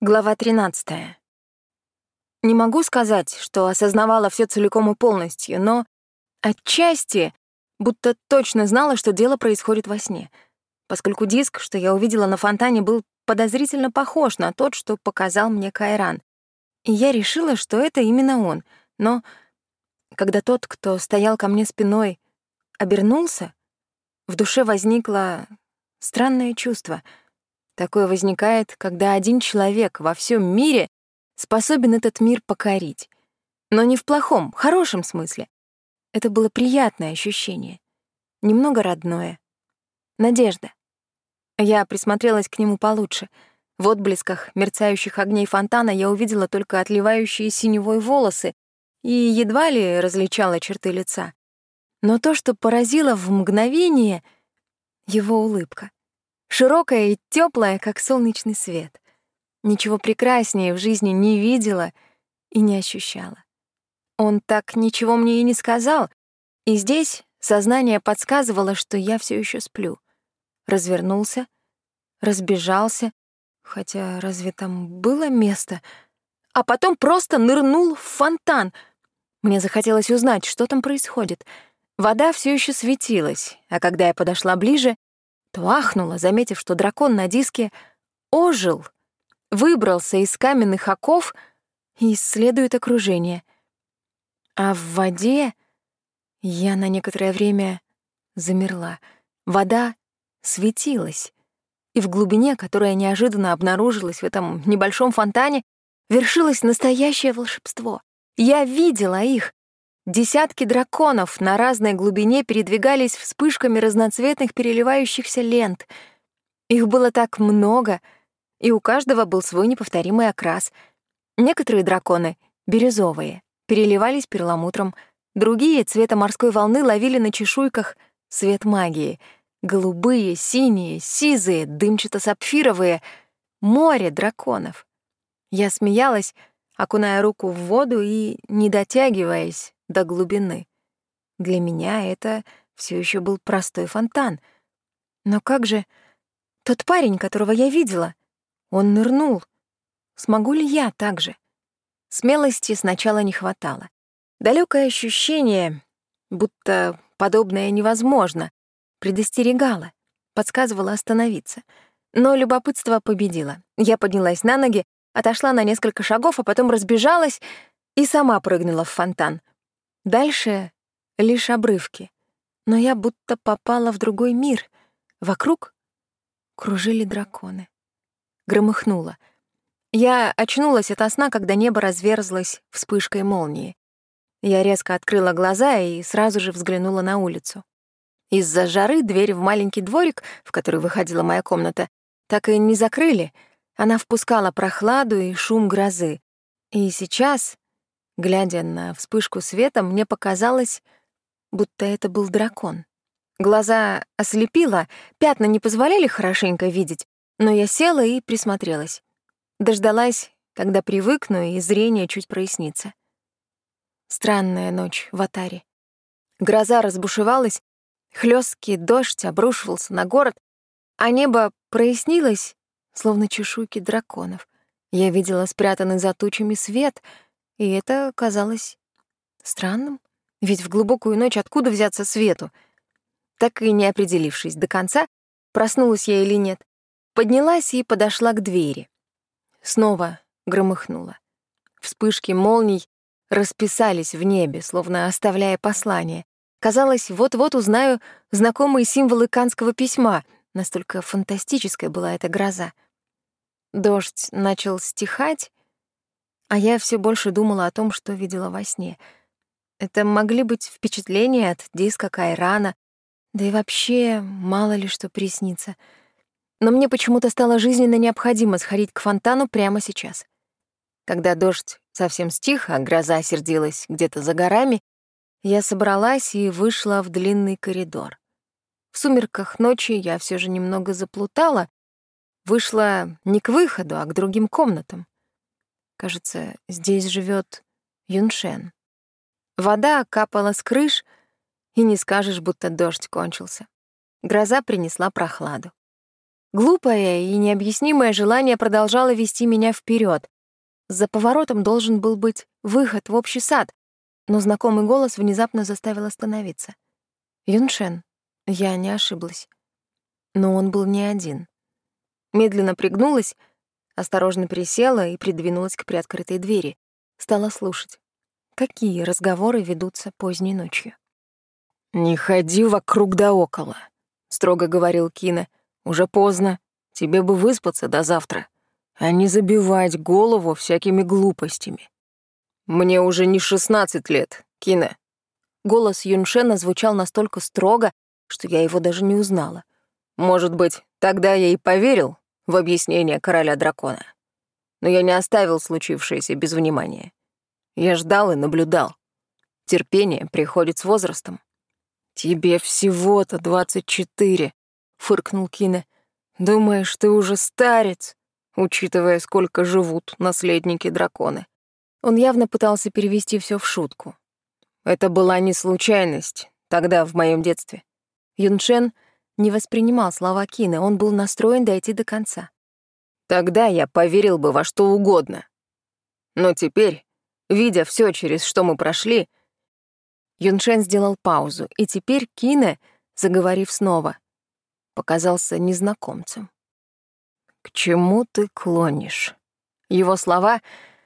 Глава 13. Не могу сказать, что осознавала все целиком и полностью, но отчасти будто точно знала, что дело происходит во сне, поскольку диск, что я увидела на фонтане, был подозрительно похож на тот, что показал мне Кайран. И я решила, что это именно он. Но когда тот, кто стоял ко мне спиной, обернулся, в душе возникло странное чувство — Такое возникает, когда один человек во всем мире способен этот мир покорить. Но не в плохом, хорошем смысле. Это было приятное ощущение. Немного родное. Надежда. Я присмотрелась к нему получше. В отблесках мерцающих огней фонтана я увидела только отливающие синевой волосы и едва ли различала черты лица. Но то, что поразило в мгновение — его улыбка широкая и теплая, как солнечный свет. Ничего прекраснее в жизни не видела и не ощущала. Он так ничего мне и не сказал, и здесь сознание подсказывало, что я все еще сплю. Развернулся, разбежался, хотя разве там было место? А потом просто нырнул в фонтан. Мне захотелось узнать, что там происходит. Вода все еще светилась, а когда я подошла ближе, то ахнула, заметив, что дракон на диске ожил, выбрался из каменных оков и исследует окружение. А в воде я на некоторое время замерла. Вода светилась, и в глубине, которая неожиданно обнаружилась в этом небольшом фонтане, вершилось настоящее волшебство. Я видела их, Десятки драконов на разной глубине передвигались вспышками разноцветных переливающихся лент. Их было так много, и у каждого был свой неповторимый окрас. Некоторые драконы, бирюзовые, переливались перламутром, другие цвета морской волны ловили на чешуйках свет магии. Голубые, синие, сизые, дымчато-сапфировые — море драконов. Я смеялась, окуная руку в воду и, не дотягиваясь, до глубины. Для меня это все еще был простой фонтан. Но как же тот парень, которого я видела? Он нырнул. Смогу ли я так же? Смелости сначала не хватало. Далекое ощущение, будто подобное невозможно, предостерегало, подсказывало остановиться. Но любопытство победило. Я поднялась на ноги, отошла на несколько шагов, а потом разбежалась и сама прыгнула в фонтан. Дальше лишь обрывки, но я будто попала в другой мир. Вокруг кружили драконы. Громыхнуло. Я очнулась от сна, когда небо разверзлось вспышкой молнии. Я резко открыла глаза и сразу же взглянула на улицу. Из-за жары дверь в маленький дворик, в который выходила моя комната, так и не закрыли. Она впускала прохладу и шум грозы. И сейчас, Глядя на вспышку света, мне показалось, будто это был дракон. Глаза ослепило, пятна не позволяли хорошенько видеть, но я села и присмотрелась. Дождалась, когда привыкну, и зрение чуть прояснится. Странная ночь в Атаре. Гроза разбушевалась, хлесткий дождь обрушивался на город, а небо прояснилось, словно чешуйки драконов. Я видела спрятанный за тучами свет — и это казалось странным, ведь в глубокую ночь откуда взяться свету? Так и не определившись до конца, проснулась я или нет, поднялась и подошла к двери. Снова громыхнула. Вспышки молний расписались в небе, словно оставляя послание. Казалось, вот-вот узнаю знакомые символы канского письма, настолько фантастическая была эта гроза. Дождь начал стихать, а я все больше думала о том, что видела во сне. Это могли быть впечатления от диска Кайрана, да и вообще мало ли что приснится. Но мне почему-то стало жизненно необходимо сходить к фонтану прямо сейчас. Когда дождь совсем стих, а гроза сердилась где-то за горами, я собралась и вышла в длинный коридор. В сумерках ночи я все же немного заплутала, вышла не к выходу, а к другим комнатам. Кажется, здесь живет Юншен. Вода капала с крыш, и не скажешь, будто дождь кончился. Гроза принесла прохладу. Глупое и необъяснимое желание продолжало вести меня вперед. За поворотом должен был быть выход в общий сад, но знакомый голос внезапно заставил остановиться. Юншен, я не ошиблась. Но он был не один. Медленно пригнулась, осторожно присела и придвинулась к приоткрытой двери. Стала слушать. Какие разговоры ведутся поздней ночью? «Не ходи вокруг да около», — строго говорил Кина. «Уже поздно. Тебе бы выспаться до завтра, а не забивать голову всякими глупостями». «Мне уже не шестнадцать лет, Кина». Голос Юншена звучал настолько строго, что я его даже не узнала. «Может быть, тогда я и поверил в объяснение короля дракона. Но я не оставил случившееся без внимания. Я ждал и наблюдал. Терпение приходит с возрастом. «Тебе всего-то двадцать четыре», — фыркнул Кина. «Думаешь, ты уже старец, учитывая, сколько живут наследники драконы?» Он явно пытался перевести все в шутку. Это была не случайность тогда, в моем детстве. Юншен не воспринимал слова Кина, он был настроен дойти до конца. Тогда я поверил бы во что угодно. Но теперь, видя все, через что мы прошли, Юншен сделал паузу, и теперь Кине, заговорив снова, показался незнакомцем. «К чему ты клонишь?» Его слова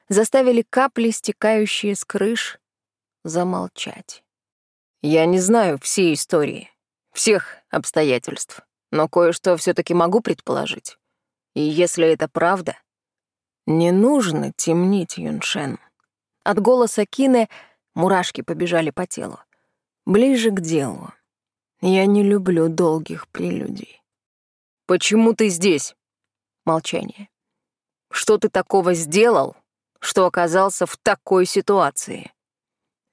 заставили капли, стекающие с крыш, замолчать. «Я не знаю всей истории, всех обстоятельств, но кое-что все таки могу предположить. И если это правда, не нужно темнить Юншен». От голоса Кине — Мурашки побежали по телу. Ближе к делу. Я не люблю долгих прелюдий. «Почему ты здесь?» Молчание. «Что ты такого сделал, что оказался в такой ситуации?»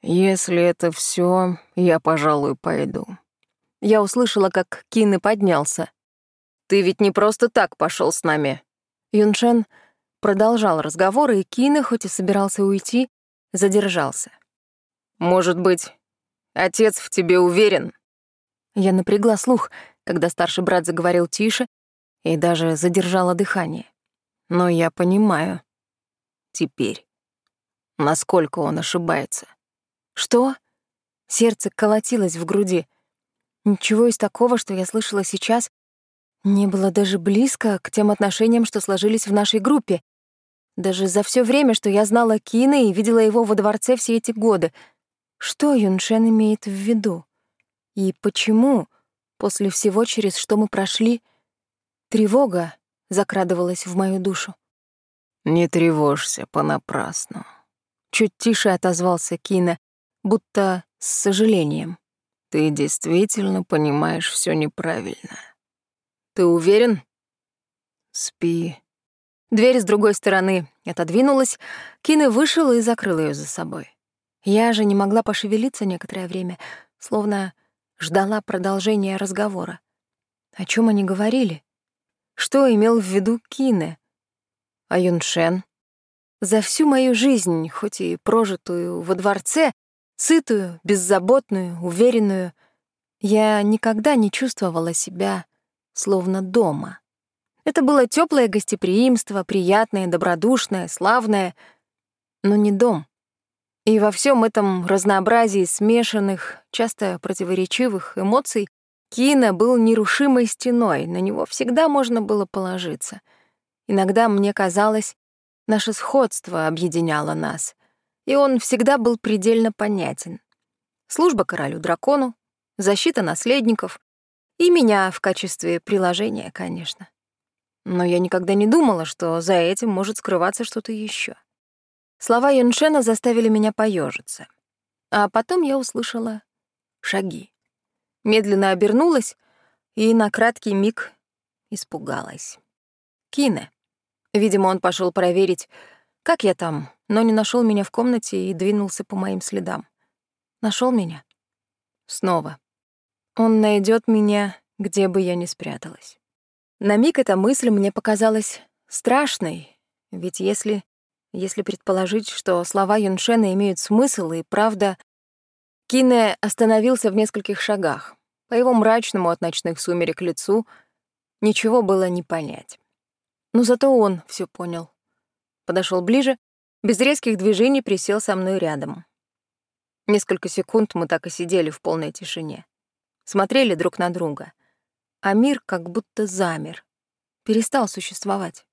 «Если это все, я, пожалуй, пойду». Я услышала, как Кины поднялся. «Ты ведь не просто так пошел с нами». Юншен продолжал разговор, и Кины, хоть и собирался уйти, задержался. Может быть, отец в тебе уверен?» Я напрягла слух, когда старший брат заговорил тише и даже задержала дыхание. Но я понимаю теперь, насколько он ошибается. Что? Сердце колотилось в груди. Ничего из такого, что я слышала сейчас, не было даже близко к тем отношениям, что сложились в нашей группе. Даже за все время, что я знала Кина и видела его во дворце все эти годы — что Юншен имеет в виду? И почему, после всего, через что мы прошли, тревога закрадывалась в мою душу? «Не тревожься понапрасну», — чуть тише отозвался Кина, будто с сожалением. «Ты действительно понимаешь все неправильно. Ты уверен?» «Спи». Дверь с другой стороны отодвинулась, Кина вышел и закрыл ее за собой. Я же не могла пошевелиться некоторое время, словно ждала продолжения разговора. О чем они говорили? Что имел в виду Кине? А Юншен? За всю мою жизнь, хоть и прожитую во дворце, сытую, беззаботную, уверенную, я никогда не чувствовала себя словно дома. Это было теплое гостеприимство, приятное, добродушное, славное, но не дом. И во всем этом разнообразии смешанных, часто противоречивых эмоций Кина был нерушимой стеной, на него всегда можно было положиться. Иногда мне казалось, наше сходство объединяло нас, и он всегда был предельно понятен. Служба королю-дракону, защита наследников и меня в качестве приложения, конечно. Но я никогда не думала, что за этим может скрываться что-то еще. Слова Юншена заставили меня поежиться. А потом я услышала шаги. Медленно обернулась и на краткий миг испугалась. Кине. Видимо, он пошел проверить, как я там, но не нашел меня в комнате и двинулся по моим следам. Нашел меня. Снова. Он найдет меня, где бы я ни спряталась. На миг эта мысль мне показалась страшной, ведь если если предположить, что слова Юншена имеют смысл и правда... Кине остановился в нескольких шагах. По его мрачному от ночных сумерек лицу ничего было не понять. Но зато он все понял. Подошел ближе, без резких движений присел со мной рядом. Несколько секунд мы так и сидели в полной тишине. Смотрели друг на друга. А мир как будто замер. Перестал существовать.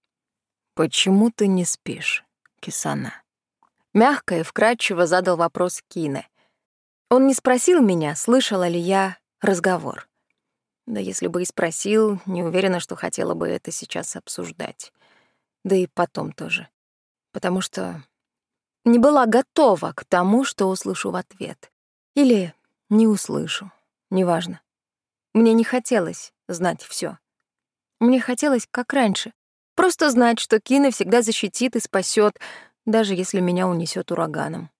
«Почему ты не спишь, Кисана?» Мягко и вкрадчиво задал вопрос Кине. Он не спросил меня, слышала ли я разговор. Да если бы и спросил, не уверена, что хотела бы это сейчас обсуждать. Да и потом тоже. Потому что не была готова к тому, что услышу в ответ. Или не услышу, неважно. Мне не хотелось знать все. Мне хотелось, как раньше, просто знать, что Кина всегда защитит и спасет, даже если меня унесет ураганом.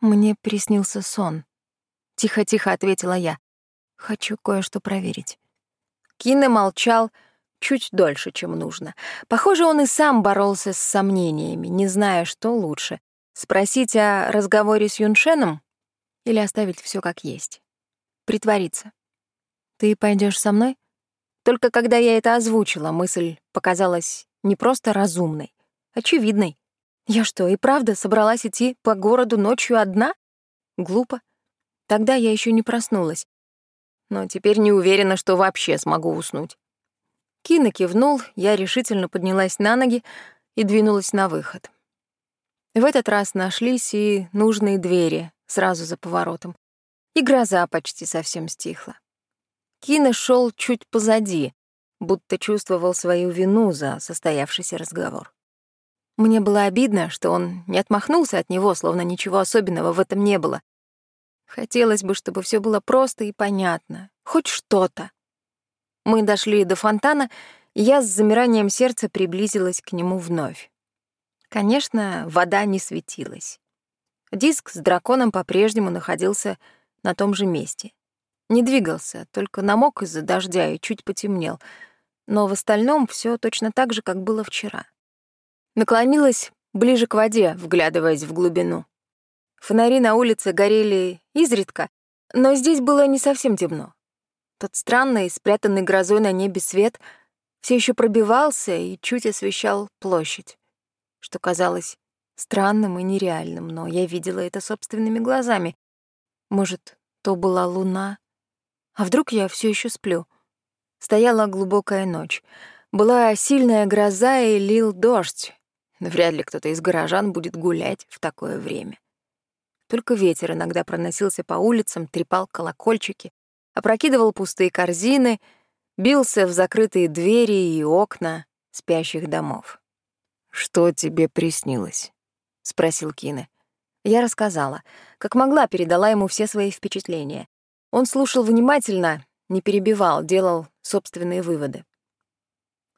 Мне приснился сон. Тихо-тихо ответила я. Хочу кое-что проверить. Кине молчал чуть дольше, чем нужно. Похоже, он и сам боролся с сомнениями, не зная, что лучше — спросить о разговоре с Юншеном или оставить все как есть. Притвориться. «Ты пойдешь со мной?» Только когда я это озвучила, мысль показалась не просто разумной, очевидной. Я что, и правда собралась идти по городу ночью одна? Глупо. Тогда я еще не проснулась но теперь не уверена, что вообще смогу уснуть. Кина кивнул, я решительно поднялась на ноги и двинулась на выход. В этот раз нашлись и нужные двери сразу за поворотом, и гроза почти совсем стихла. Кина шел чуть позади, будто чувствовал свою вину за состоявшийся разговор. Мне было обидно, что он не отмахнулся от него, словно ничего особенного в этом не было, Хотелось бы, чтобы все было просто и понятно, хоть что-то. Мы дошли до фонтана, и я с замиранием сердца приблизилась к нему вновь. Конечно, вода не светилась. Диск с драконом по-прежнему находился на том же месте. Не двигался, только намок из-за дождя и чуть потемнел, но в остальном все точно так же, как было вчера. Наклонилась ближе к воде, вглядываясь в глубину. Фонари на улице горели изредка, но здесь было не совсем темно. Тот странный, спрятанный грозой на небе свет все еще пробивался и чуть освещал площадь, что казалось странным и нереальным, но я видела это собственными глазами. Может, то была луна? А вдруг я все еще сплю? Стояла глубокая ночь. Была сильная гроза и лил дождь. Вряд ли кто-то из горожан будет гулять в такое время. Только ветер иногда проносился по улицам, трепал колокольчики, опрокидывал пустые корзины, бился в закрытые двери и окна спящих домов. «Что тебе приснилось?» — спросил Кине. Я рассказала. Как могла, передала ему все свои впечатления. Он слушал внимательно, не перебивал, делал собственные выводы.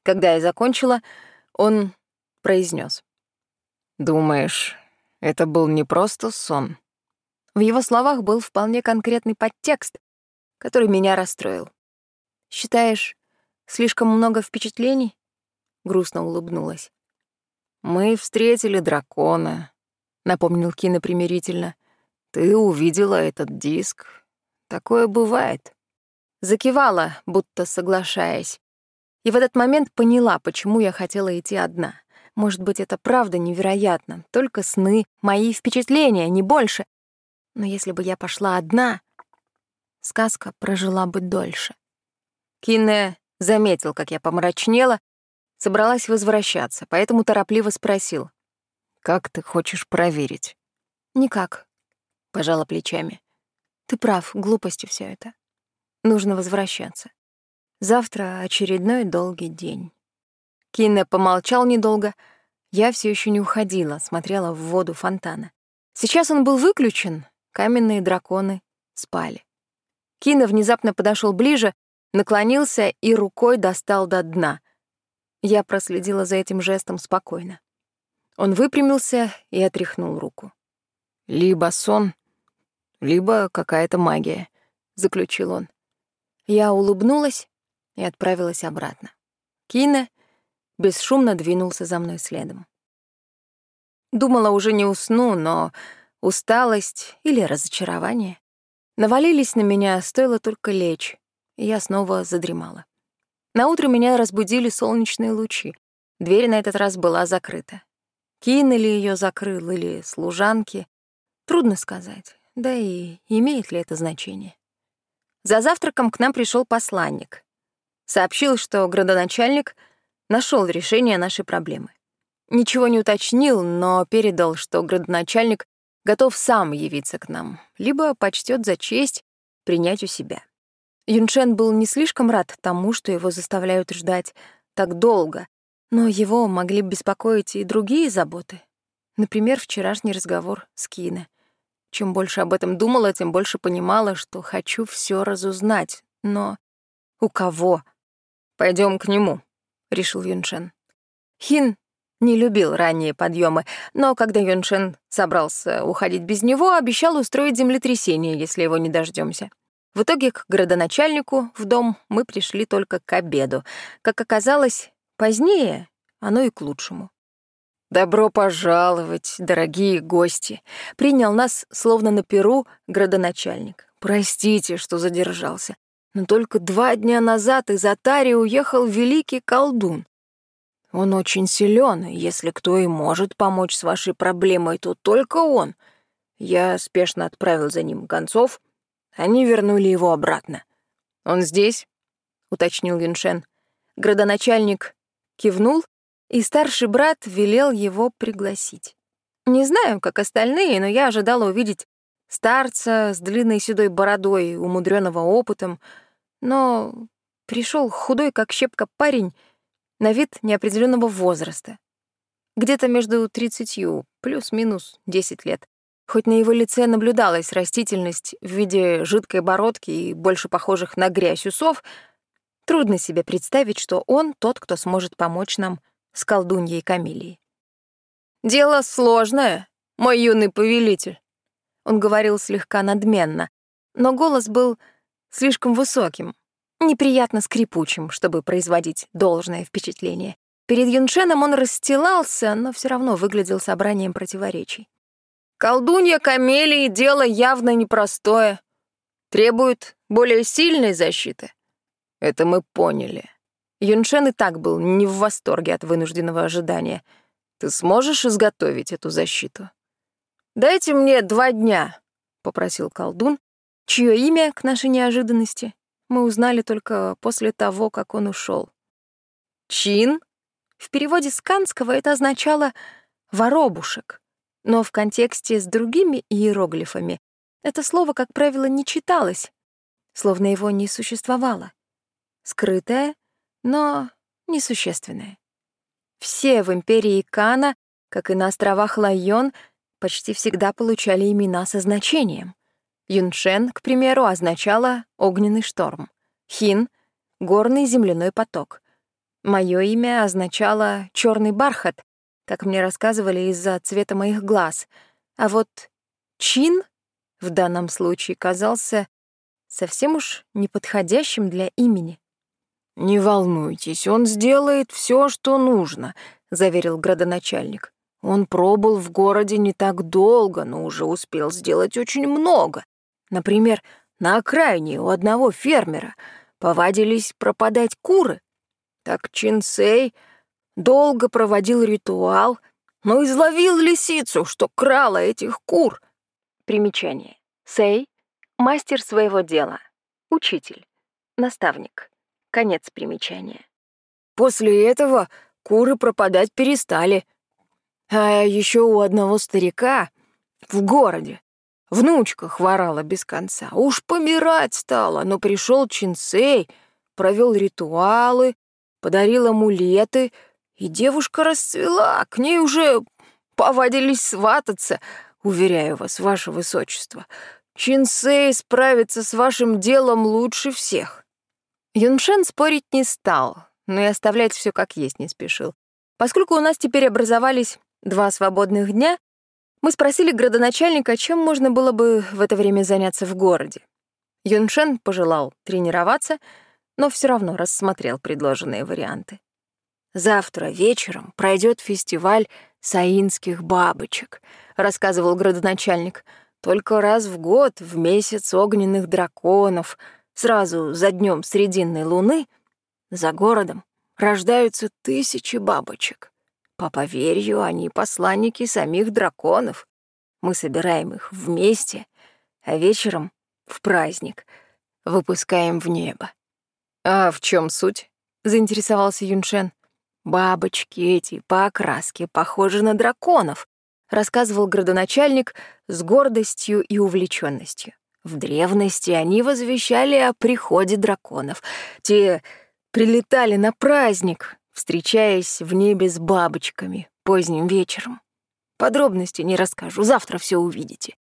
Когда я закончила, он произнес: «Думаешь, это был не просто сон. В его словах был вполне конкретный подтекст, который меня расстроил. «Считаешь, слишком много впечатлений?» Грустно улыбнулась. «Мы встретили дракона», — напомнил Кина примирительно. «Ты увидела этот диск. Такое бывает». Закивала, будто соглашаясь. И в этот момент поняла, почему я хотела идти одна. Может быть, это правда невероятно. Только сны, мои впечатления, не больше. Но если бы я пошла одна, сказка прожила бы дольше. Кине заметил, как я помрачнела, собралась возвращаться, поэтому торопливо спросил. «Как ты хочешь проверить?» «Никак», — пожала плечами. «Ты прав, глупостью все это. Нужно возвращаться. Завтра очередной долгий день». Кине помолчал недолго. Я все еще не уходила, смотрела в воду фонтана. Сейчас он был выключен, каменные драконы спали. Кина внезапно подошел ближе, наклонился и рукой достал до дна. Я проследила за этим жестом спокойно. Он выпрямился и отряхнул руку. «Либо сон, либо какая-то магия», — заключил он. Я улыбнулась и отправилась обратно. Кина бесшумно двинулся за мной следом. Думала, уже не усну, но усталость или разочарование навалились на меня, стоило только лечь, и я снова задремала. Наутро меня разбудили солнечные лучи. Дверь на этот раз была закрыта. Кин или ее закрыл, или служанки. Трудно сказать. Да и имеет ли это значение? За завтраком к нам пришел посланник. Сообщил, что градоначальник нашел решение нашей проблемы. Ничего не уточнил, но передал, что градоначальник готов сам явиться к нам, либо почтет за честь принять у себя. Юншен был не слишком рад тому, что его заставляют ждать так долго, но его могли беспокоить и другие заботы. Например, вчерашний разговор с Кине. Чем больше об этом думала, тем больше понимала, что хочу все разузнать. Но у кого? Пойдем к нему, решил Юншен. Хин не любил ранние подъемы, но когда Юншен собрался уходить без него, обещал устроить землетрясение, если его не дождемся. В итоге к градоначальнику в дом мы пришли только к обеду. Как оказалось, позднее оно и к лучшему. «Добро пожаловать, дорогие гости!» Принял нас, словно на перу, градоначальник. «Простите, что задержался, но только два дня назад из Атари уехал великий колдун. Он очень силен, и если кто и может помочь с вашей проблемой, то только он. Я спешно отправил за ним гонцов, они вернули его обратно. «Он здесь?» — уточнил Юншен. Градоначальник кивнул и старший брат велел его пригласить. Не знаю, как остальные, но я ожидала увидеть старца с длинной седой бородой, умудренного опытом, но пришел худой, как щепка парень, на вид неопределенного возраста. Где-то между тридцатью, плюс-минус десять лет. Хоть на его лице наблюдалась растительность в виде жидкой бородки и больше похожих на грязь усов, трудно себе представить, что он тот, кто сможет помочь нам с колдуньей Камилией. «Дело сложное, мой юный повелитель», — он говорил слегка надменно, но голос был слишком высоким, неприятно скрипучим, чтобы производить должное впечатление. Перед Юншеном он расстилался, но все равно выглядел собранием противоречий. «Колдунья Камелии — дело явно непростое. Требует более сильной защиты. Это мы поняли. Юншен и так был не в восторге от вынужденного ожидания. Ты сможешь изготовить эту защиту? «Дайте мне два дня», — попросил колдун, чье имя, к нашей неожиданности, мы узнали только после того, как он ушел. «Чин?» В переводе с канского это означало «воробушек», но в контексте с другими иероглифами это слово, как правило, не читалось, словно его не существовало. Скрытое — но несущественное. Все в империи Кана, как и на островах Лайон, почти всегда получали имена со значением. Юншен, к примеру, означала «огненный шторм», Хин — «горный земляной поток». Мое имя означало «черный бархат», как мне рассказывали из-за цвета моих глаз, а вот Чин в данном случае казался совсем уж неподходящим для имени. «Не волнуйтесь, он сделает все, что нужно», — заверил градоначальник. «Он пробыл в городе не так долго, но уже успел сделать очень много. Например, на окраине у одного фермера повадились пропадать куры. Так Чинсей долго проводил ритуал, но изловил лисицу, что крала этих кур». Примечание. Сей — мастер своего дела, учитель, наставник. Конец примечания. После этого куры пропадать перестали. А еще у одного старика в городе внучка хворала без конца. Уж помирать стала, но пришел Чинсей, провел ритуалы, подарил амулеты, и девушка расцвела. К ней уже повадились свататься, уверяю вас, ваше высочество. Чинсей справится с вашим делом лучше всех. Юншен спорить не стал, но и оставлять все как есть не спешил. Поскольку у нас теперь образовались два свободных дня, мы спросили градоначальника, чем можно было бы в это время заняться в городе. Юншен пожелал тренироваться, но все равно рассмотрел предложенные варианты. «Завтра вечером пройдет фестиваль саинских бабочек», — рассказывал градоначальник. «Только раз в год, в месяц огненных драконов, Сразу за днем срединной луны За городом рождаются тысячи бабочек. По поверью, они посланники самих драконов. Мы собираем их вместе, а вечером, в праздник, выпускаем в небо. «А в чем суть?» — заинтересовался Юншен. «Бабочки эти по окраске похожи на драконов», — рассказывал градоначальник с гордостью и увлеченностью. В древности они возвещали о приходе драконов. Те прилетали на праздник, встречаясь в небе с бабочками поздним вечером. Подробности не расскажу, завтра все увидите.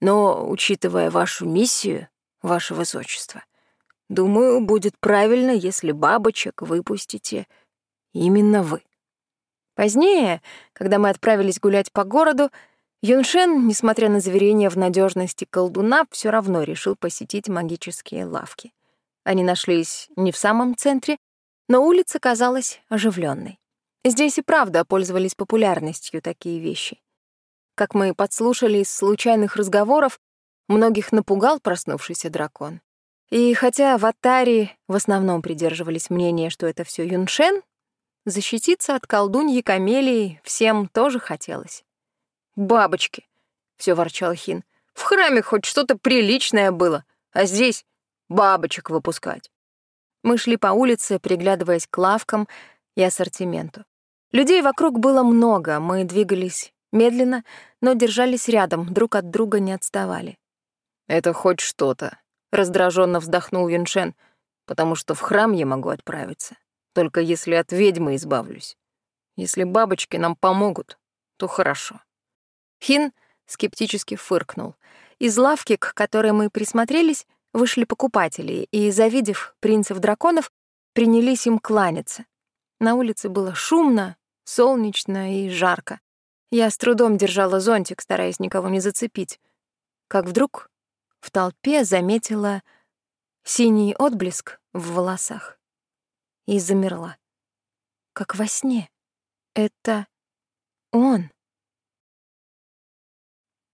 Но, учитывая вашу миссию, ваше высочество, думаю, будет правильно, если бабочек выпустите именно вы. Позднее, когда мы отправились гулять по городу, Юншен, несмотря на заверения в надежности колдуна, все равно решил посетить магические лавки. Они нашлись не в самом центре, но улица казалась оживленной. Здесь и правда пользовались популярностью такие вещи. Как мы подслушали из случайных разговоров, многих напугал проснувшийся дракон. И хотя в Атаре в основном придерживались мнения, что это все Юншен, защититься от колдуньи Камелии всем тоже хотелось. «Бабочки!» — все ворчал Хин. «В храме хоть что-то приличное было, а здесь бабочек выпускать». Мы шли по улице, приглядываясь к лавкам и ассортименту. Людей вокруг было много, мы двигались медленно, но держались рядом, друг от друга не отставали. «Это хоть что-то», — раздраженно вздохнул Юншен, «потому что в храм я могу отправиться, только если от ведьмы избавлюсь. Если бабочки нам помогут, то хорошо». Хин скептически фыркнул. Из лавки, к которой мы присмотрелись, вышли покупатели и, завидев принцев-драконов, принялись им кланяться. На улице было шумно, солнечно и жарко. Я с трудом держала зонтик, стараясь никого не зацепить. Как вдруг в толпе заметила синий отблеск в волосах и замерла. Как во сне. Это он.